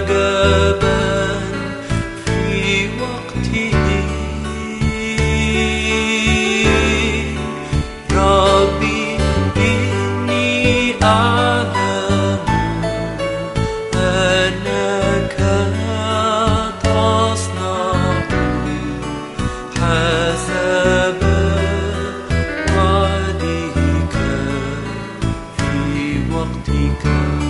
عجبا في وقته ربي إني أعلم أنك تصنع حسب وعدك في وقتك.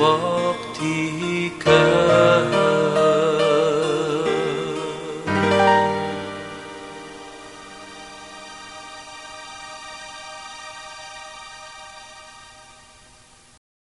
وقتك